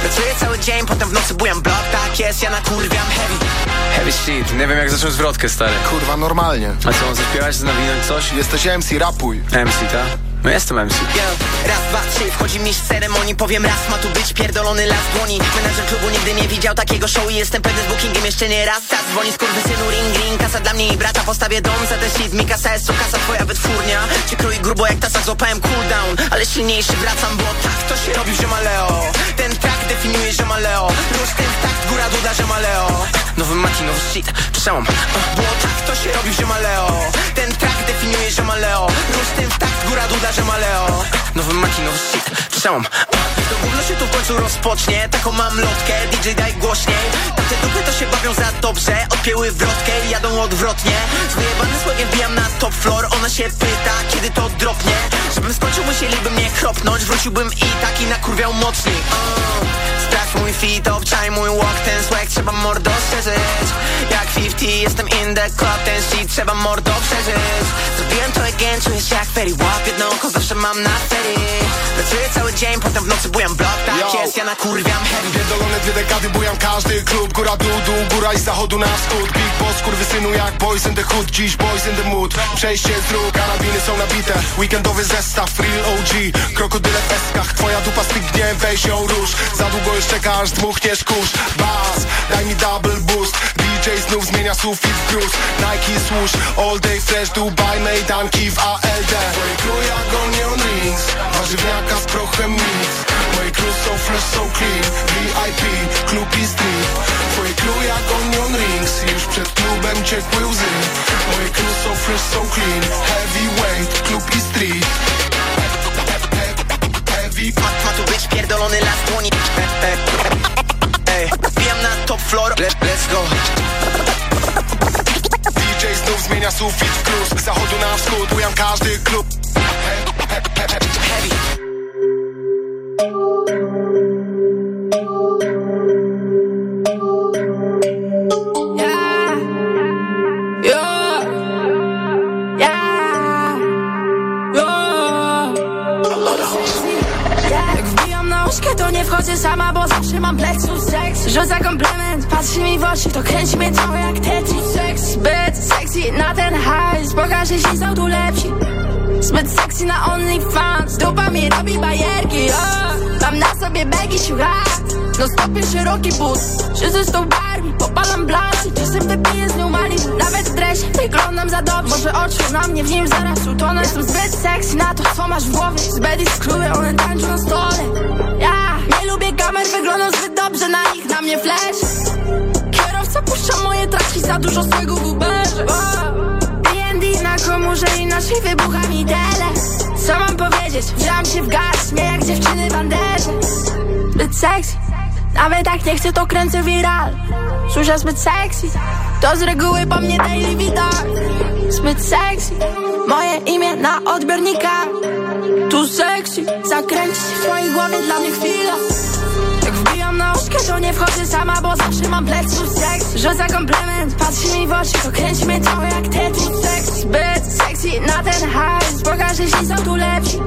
Pracuję cały dzień, potem w nocy bujam blok Tak jest, ja nakurwiam heavy Heavy shit, nie wiem jak zacząć zwrotkę, stary. Kurwa, normalnie. A co, mam zaśpiewać, nawinąć coś? Jesteś MC, rapuj. MC, ta? No jestem MC. Yo, raz, dwa, trzy, wchodzi mi z ceremonii Powiem raz, ma tu być pierdolony las dłoni Menadżer klubu nigdy nie widział takiego show I jestem pewny z bookingiem jeszcze nie raz Tak dzwoni synu ring, ring Kasa dla mnie i brata, postawię dom za ten shit Mi kasa jest, kasa twoja wytwórnia Cię kroi grubo jak tasa, złapałem cooldown Ale silniejszy wracam, bo tak to się robi w Ziomaleo Ten track definiuje Ziomaleo Rusz ten takt, góra duda Ziomaleo Nowy Mati, nowy shit, przełom Bo tak to się robi w Ziomaleo Ten track definiuje Ziomaleo Rusz ten takt, góra duda Ziomaleo Nowy Mati, nowy shit, przełom To gówno się tu w końcu rozpocznie. Taką mam lotkę, DJ daj głośniej Tamte dupy to się bawią za dobrze. Odpięły wrotkę i jadą odwrotnie. Z wyjebanym słogiem wbijam na top floor. Ona się pyta, kiedy to dropnie. Żebym skończył, musieliby mnie kropnąć. Wróciłbym i tak i nakurwiał mocniej. uh. Sprawdź mój feet, obczaj mój walk Ten swag trzeba mordo przeżyć. Jak 50, jestem in the club Ten shit trzeba mordo przeżyć. Zrobiłem to again, czuję się jak Ferry Walk Jedno oko zawsze mam na ferry Pracuję cały dzień, potem w nocy bujam blok. Tak Yo. jest, ja nakurwiam heavy. Pierdolone dwie dekady, bujam każdy klub. Góra, dół, dół, góra i z zachodu na wschód. Big boss, kurwy synu jak boys in the hood. Dziś boys in the mood. Przejście z dróg, karabiny są nabite. Weekendowy zestaw, real OG Krokodyle w eskach, twoja dupa stygnie Weź ją róż, za długo już czekasz Dmuchniesz kurz, bas Daj mi double boost. DJ znów zmienia sufit w gruz. Nike swoosh, all day fresh Dubai, mejdanki w ALD Twoje crew jak onion rings Warzywniaka z prochem mix. Moje crew są fresh, są clean. VIP, klub i street. Twoje crew jak onion rings Już przed klubem ciekły łzy. Moje crew są fresh, są clean. Heavyweight, klub i street Heavy Ma, ma tu być pierdolony las dłoni Ej, wbijam na top floor Let, Let's go DJ znów zmienia sufit w gruz Z zachodu na wschód, bujam każdy klub Heavy wchodzę sama, bo zawsze mam plexus seks Rzuca komplement, patrzy mi w oczy, to kręci mnie trochę jak Tetris. Seks, zbyt sexy na ten hajs, pokażę się są tu lepsi Zbyt sexy na OnlyFans, dupa mi robi bajerki. Oh. Mam na sobie bagi siuchać, no stopie szeroki but. Siedzę z tą Barbie, popalam blasy, czasem wypiję z nią Malibu Nawet w dresie. Wyglądam za dobrze, może oczu na mnie w nim zaraz utonę. Jestem zbyt sexy na to, co masz w głowie. Zbyt ich skróję, one tańczą na stole nie lubię kamer, wyglądam zbyt dobrze na nich, na mnie flash. Kierowca puszcza moje traki, za dużo swego guberze. D&D na komórze i naszej wybucha mi tele. Co mam powiedzieć? Wziąłam się w gaz, mnie jak dziewczyny w banderze Zbyt sexy. Nawet jak nie chcę to kręcę viral. Susza zbyt sexy. To z reguły po mnie daily widok zbyt sexy. Moje imię na odbiornika Tu sexy Zakręci się w twojej głowie dla mnie chwila. Jak wbijam na łóżkę to nie wchodzę sama Bo zawsze mam plec tu seks. Rzuca komplement, patrzy mi w oczy To kręci mnie trochę jak Tetris. Seks Zbyt na ten hajs Pokażę ci są tu lepsi.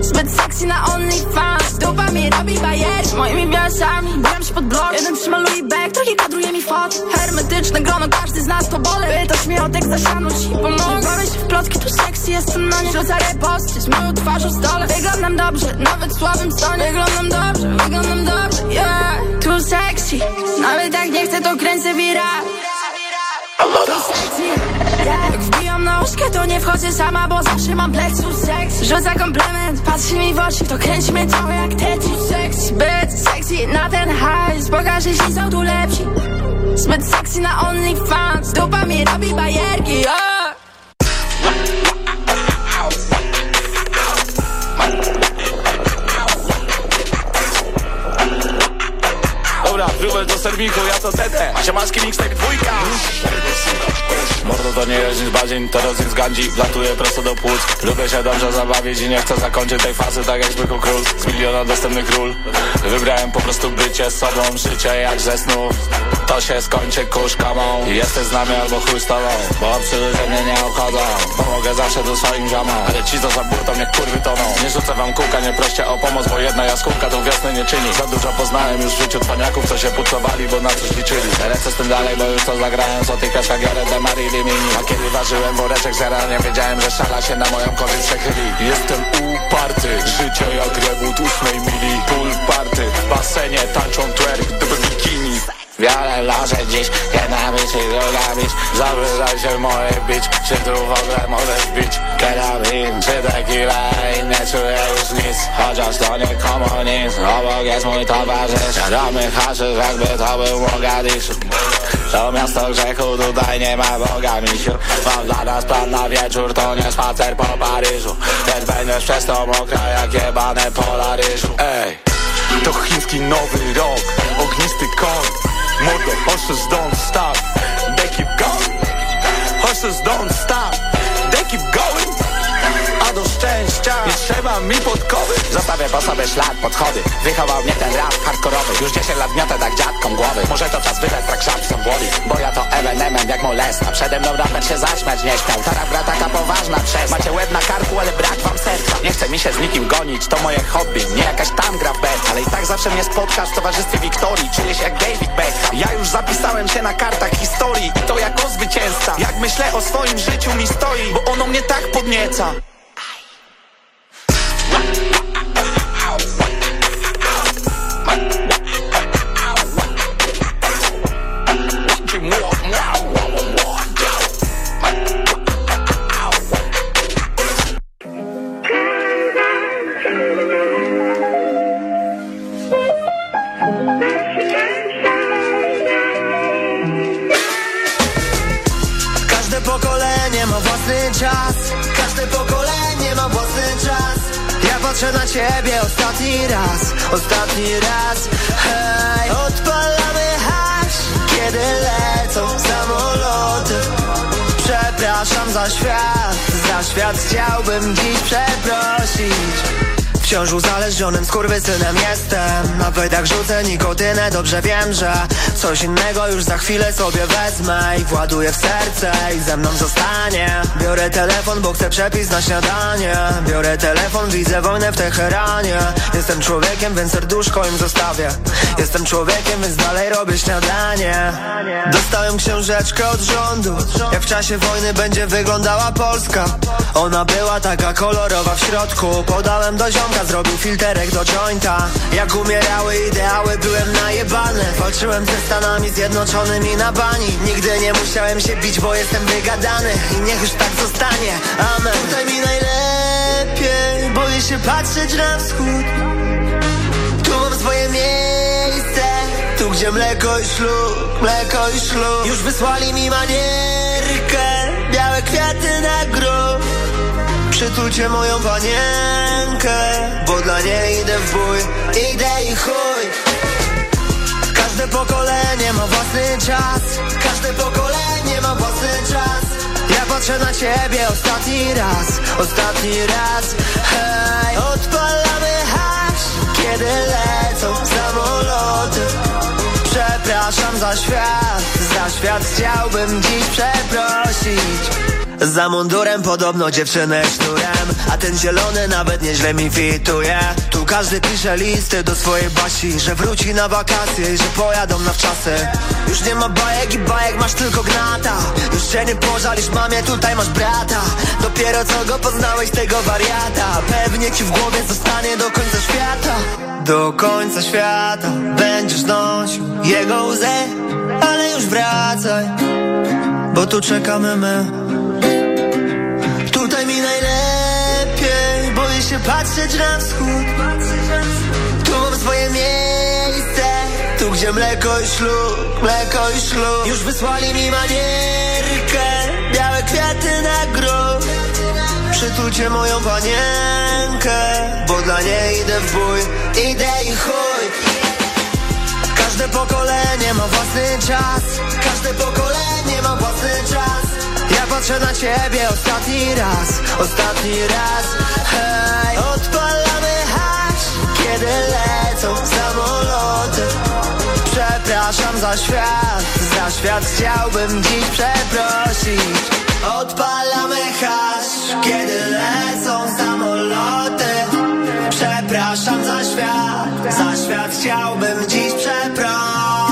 Zbyt sexy na OnlyFans Dupa mi robi bajer Moimi włosami Byłem się pod blok Jeden trzyma Louis Beck Drugi kadruje mi fot Hermetyczne grono Każdy z nas to bole. Pytasz mnie o tekst zastanów ci pomogę. Bawię się w klocki Tu sexy jestem na nie. Rzuca reposty Z moją twarzą stole. Wyglądam dobrze Nawet w słabym stanie Wyglądam dobrze Wyglądam dobrze Yeah. Tu sexy Nawet jak nie chcę to kręcę viral Sexy Jak wbijam na łóżkę to nie wchodzę sama Bo zawsze mam pleców seks. Rzuca komplement, patrzy mi w oczy To mnie trochę jak Tetris Seks Zbyt sexy na ten hajs Pokażę ci są tu lepsi. Zbyt sexy na OnlyFans Dupa mi robi bajerki yeah. Do serwiku, ja to tetę. Siemaczki mixtape dwójka. Mordo to nie jest nic bardziej, to roznik z gandzi Wlatuję prosto do płuc. Lubię się dobrze zabawić i nie chcę zakończyć tej fazy Tak jak zwykły król, z miliona dostępnych ról. Wybrałem po prostu bycie sobą Życie jak ze snów To się skończy kuszka mą Jesteś z nami albo chuj z tobą. Bo obcy ludzie mnie nie obchodzą. Pomogę zawsze do swoim ziomom. Ale ci co za burtą niech kurwy toną. Nie rzucę wam kółka, nie proście o pomoc Bo jedna jaskółka tą wiosnę nie czyni. Za dużo poznałem już w życiu cwaniaków Co się pucowali, bo na coś liczyli. Lecę z tym dalej, bo już to zagrałem Co tyka szagierę de Marili Mini. A kiedy ważyłem woreczek zera Nie wiedziałem, że szala się na moją korzyść przechyli. Jestem uparty Życie jak reboot ósmej mili. Pool party W basenie tańczą twerk Dyby bikini Wiele laże dziś, jedna bić i druga bić Zawyżaj się moje bić, czy tu w ogóle możesz bić. Kerabin, czy tequila i nie czuję już nic. Chociaż to nie komunizm, obok jest mój towarzysz. Świadomy haszysz, jakby to był Mogadiszu. To miasto grzechu, tutaj nie ma Boga, misiu. Mam dla nas plan na wieczór, to nie spacer po Paryżu. Lecz będziesz przez to mokra jak jebane polaryżu. Ej, to chiński nowy rok, ognisty koń Mordo, horses don't stop, they keep going. Horses don't stop, they keep going szczęścia nie trzeba mi podkowy. Zostawię po sobie ślad, podchody. Wychował mnie ten rap hardkorowy. Już 10 lat miotę tak dziadkom głowy. Może to czas wydać tak żab są głowy Bo ja to ewenement jak molesta. Przede mną raper się zaśmiać nie śmiał Ta gra taka poważna przez. Macie łeb na karku, ale brak wam serca. Nie chcę mi się z nikim gonić, to moje hobby. Nie jakaś tam gra w Ale i tak zawsze mnie spotkasz w towarzystwie Wiktorii. Czuję się jak David Beckham. Ja już zapisałem się na kartach historii. I to jako zwycięzca. Jak myślę o swoim życiu mi stoi Bo ono mnie tak podnieca Każde patrzę na ciebie ostatni raz Ostatni raz. Hej, odpalamy hasz Kiedy lecą samoloty. Przepraszam za świat Za świat chciałbym dziś przeprosić Wciąż uzależnionym skurwysynem jestem. Na wydach rzucę nikotynę, dobrze wiem, że Coś innego już za chwilę sobie wezmę I właduję w serce i ze mną zostanie. Biorę telefon, bo chcę przepis na śniadanie. Biorę telefon, widzę wojnę w Teheranie. Jestem człowiekiem, więc serduszko im zostawię. Jestem człowiekiem, więc dalej robię śniadanie. Dostałem książeczkę od rządu. Jak w czasie wojny będzie wyglądała Polska. Ona była taka kolorowa w środku. Podałem do ziomka, zrobił filterek do jointa. Jak umierały ideały, byłem najebany. Walczyłem ze Stanami Zjednoczonymi na bani. Nigdy nie musiałem się bić, bo jestem wygadany. I niech już tak zostanie, amen. Tutaj mi najlepiej, boję się patrzeć na wschód. Tu mam swoje miejsce. Tu gdzie mleko i ślub, mleko i ślub. Już wysłali mi manierkę. Białe kwiaty na grób Przytulcie moją panienkę Bo dla niej idę w bój. Idę i chuj. Każde pokolenie ma własny czas. Każde pokolenie ma własny czas. Ja patrzę na ciebie ostatni raz, ostatni raz. Hej, odpalamy hasz Kiedy lecą samoloty. Przepraszam za świat, za świat chciałbym dziś przeprosić za mundurem podobno dziewczynę sznurem A ten zielony nawet nieźle mi fituje. Tu każdy pisze listy do swojej basi Że wróci na wakacje i że pojadą na wczasy. Już nie ma bajek i bajek, masz tylko gnata. Już się nie pożalisz, mamie, tutaj masz brata. Dopiero co go poznałeś, tego wariata. Pewnie ci w głowie zostanie do końca świata. Do końca świata Będziesz nosił jego łzy Ale już wracaj Bo tu czekamy my Mi najlepiej Boję się patrzeć na wschód. Tu mam swoje miejsce Tu gdzie mleko i ślub Mleko i ślub. Już wysłali mi manierkę Białe kwiaty na grób. Przytulcie moją panienkę Bo dla niej idę w bój Idę i chuj. Każde pokolenie ma własny czas Każde pokolenie ma własny czas patrzę na ciebie ostatni raz, ostatni raz. Hej, odpalamy hasz Kiedy lecą samoloty. Przepraszam za świat, za świat chciałbym dziś przeprosić. Odpalamy hasz Kiedy lecą samoloty. Przepraszam za świat, za świat chciałbym dziś przeprosić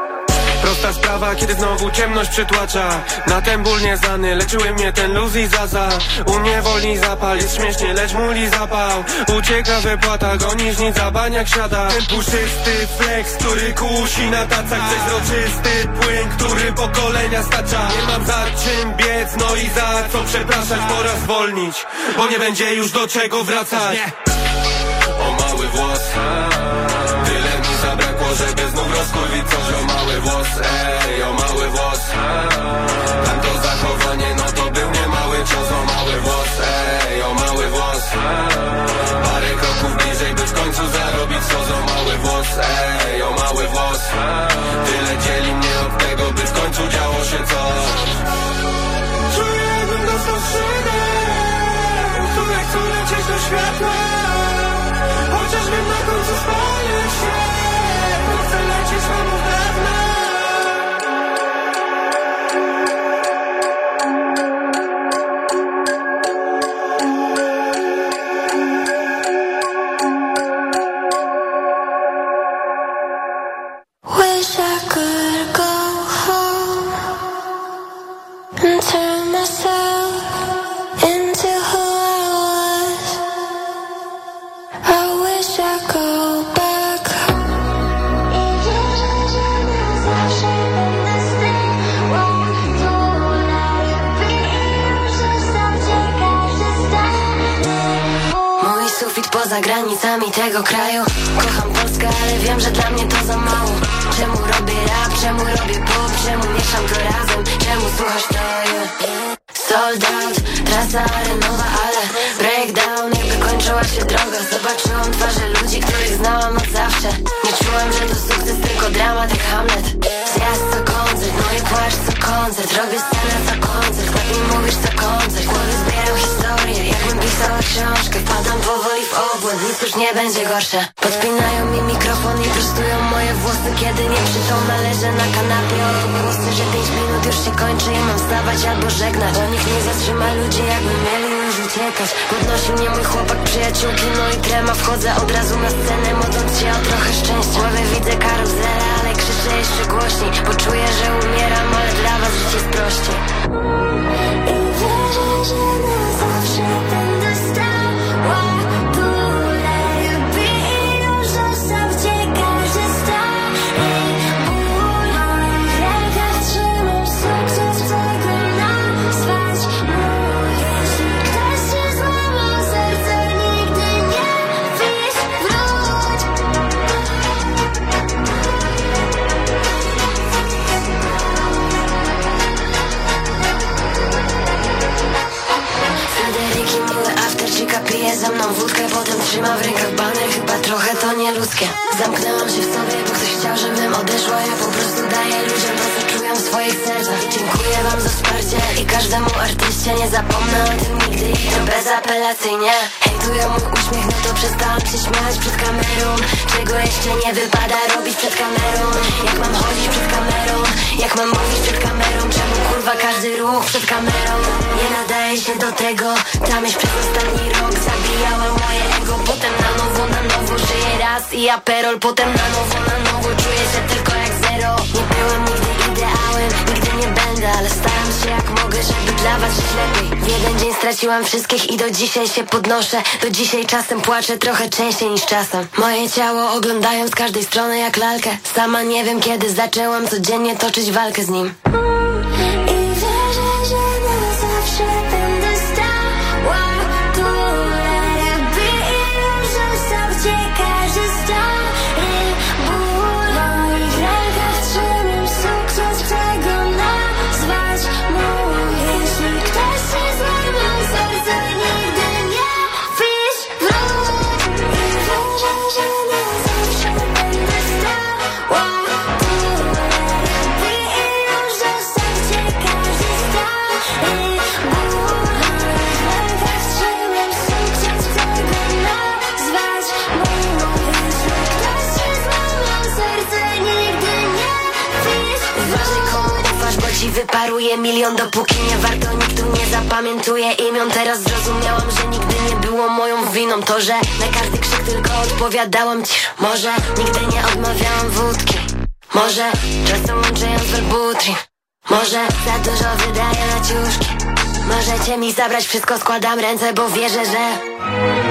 Prosta sprawa, kiedy znowu ciemność przytłacza. Na ten ból nieznany leczyły mnie ten luz i zaza. U mnie wolni zapal, jest śmiesznie, lecz muli zapał. Ucieka wypłata, gonisz nic, zabaniak siada. Ten puszysty flex, który kusi na tacach. Przezroczysty płyn, który pokolenia stacza. Nie mam za czym biec, no i za co przepraszać Pora zwolnić, bo nie będzie już do czego wracać. O mały włos żeby znów rozkurwić coś o mały włos Ej, o mały włos. Tamto zachowanie, no to był niemały cios o mały włos Ej, o mały włos. Parę kroków bliżej, by w końcu zarobić coś o mały włos Ej, o mały włos. Tyle dzieli mnie od tego, by w końcu działo się coś. Czuję, jakbym dostał szynek Które chcą lecieć do światła. Chociażbym na końcu spalił myself poza granicami tego kraju. Kocham Polskę, ale wiem, że dla mnie to za mało. Czemu robię rap, czemu robię pop Czemu mieszam to razem, czemu słuchasz to. Sold out, trasa arenowa, ale breakdown. Jakby kończyła się droga Zobaczyłam twarze ludzi, których znałam od zawsze. Nie czułam, że to sukces, tylko dramat jak Hamlet. Zjazd Stary płaszcz co koncert Robię scenę co koncert. Lepiej mówisz co koncert. Głowy zbieram historię. Jakbym pisała książkę Padam powoli w obłęd. Nic już nie będzie gorsze. Podpinają mi mikrofon i prostują moje włosy. Kiedy nie nieprzytomna leżę na kanapie Głosy, że pięć minut już się kończy. I mam stawać albo żegnać. Do nikt nie zatrzyma ludzi jakby mieli już uciekać. Podnosi mnie mój chłopak, przyjaciółki, no i trema Wchodzę od razu na scenę, modląc się o trochę szczęścia. Głowie widzę karuzelę, ale krzyczę jeszcze głośniej. Bo czuję, że umieram, ale dla was życie jest prościej. I wierzę, że chica pije ze mną wódkę Potem trzyma w rękach baner, chyba trochę to nieludzkie. Zamknęłam się w sobie, bo ktoś chciał, żebym odeszła. Ja po prostu daję ludziom to, co czują w swoich sercach. Dziękuję wam za wsparcie i każdemu artyście Nie zapomnę o tym nigdy. I to bezapelacyjnie Hejtują mój uśmiech, no to przestałam się śmiać przed kamerą. Czego jeszcze nie wypada robić przed kamerą? Jak mam chodzić przed kamerą, jak mam mówić przed kamerą? Czemu kurwa każdy ruch przed kamerą? Nie nadaje się do tego. Ta myśl przez ostatni rok zabijała moje ego. Potem na nowo, na nowo żyję raz i aperol. Potem na nowo, na nowo czuję się tylko jak zero. Nie byłem nigdy ideałem, nigdy nie będę Ale staram się jak mogę, żeby dla was żyć lepiej. W jeden dzień straciłam wszystkich i do dzisiaj się podnoszę. Do dzisiaj czasem płaczę trochę częściej niż czasem. Moje ciało oglądają z każdej strony jak lalkę. Sama nie wiem kiedy zaczęłam codziennie toczyć walkę z nim milion Dopóki nie warto, nikt tu nie zapamiętuje imion. Teraz zrozumiałam, że nigdy nie było moją winą. To, że na każdy krzyk tylko odpowiadałam cisz Może nigdy nie odmawiałam wódki. Może czasem łączę ją z Może za dużo wydaję na ciuszki. Możecie mi zabrać wszystko, składam ręce, bo wierzę, że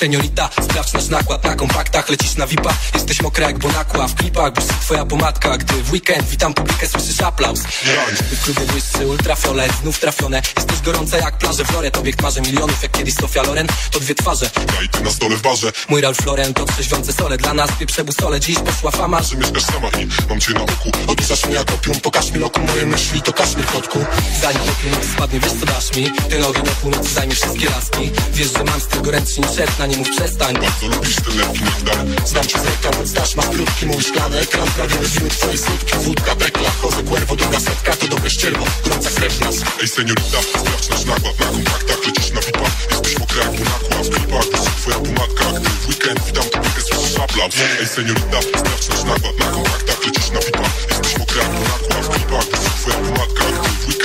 seniorita, sprawdź nasz nakład na kompaktach Lecisz na VIP-a, jesteś mokra jak bonakła W klipach błyszczy twoja pomadka. Gdy w weekend witam publikę, słyszysz aplauz. W klubie błyszczy ultrafiolet, znów trafione. Jesteś gorąca jak plaże w Loret Obiekt marzę milionów jak kiedyś Sofia Loren. To dwie twarze. Daj ty na stole w barze. Mój Ralph Lauren to trzeźwiące sole. Dla nas pieprze busole, dziś poszła fama. Że mieszkasz sama? I mam cię na oku. Odrzucasz mnie jak opium, pokaż mi loku moje myśli To każ mi kotku. Zanim północy spadnie, wiesz co dasz mi? Ty nogi do północy zajmie wszystkie laski. Wiesz, że mam z tego ręcznik szepna, nie mów przestań. Bardzo lubisz ten lekki nektar Znam cię z reklam, znasz masz krótki mój szklany ekran Prawie widzimy twoje słodkie Wódka, tekla, chodzę, cuervo, druga setka To dobre ścierwo, gorąca krew nas. Ej seniorita, sprawdź nasz nakład na kompaktach Lecisz na VIP-a, jesteś mokra jak bonakła W klipach błyszczy twoja pomadka. Gdy w weekend witam publikę, słyszysz aplauz. Ej seniorita, sprawdź nasz nakład na kompaktach Lecisz na VIP-a, jesteś mokra jak bonakła W klipach błyszczy twoja pomadka. Gdy w weekend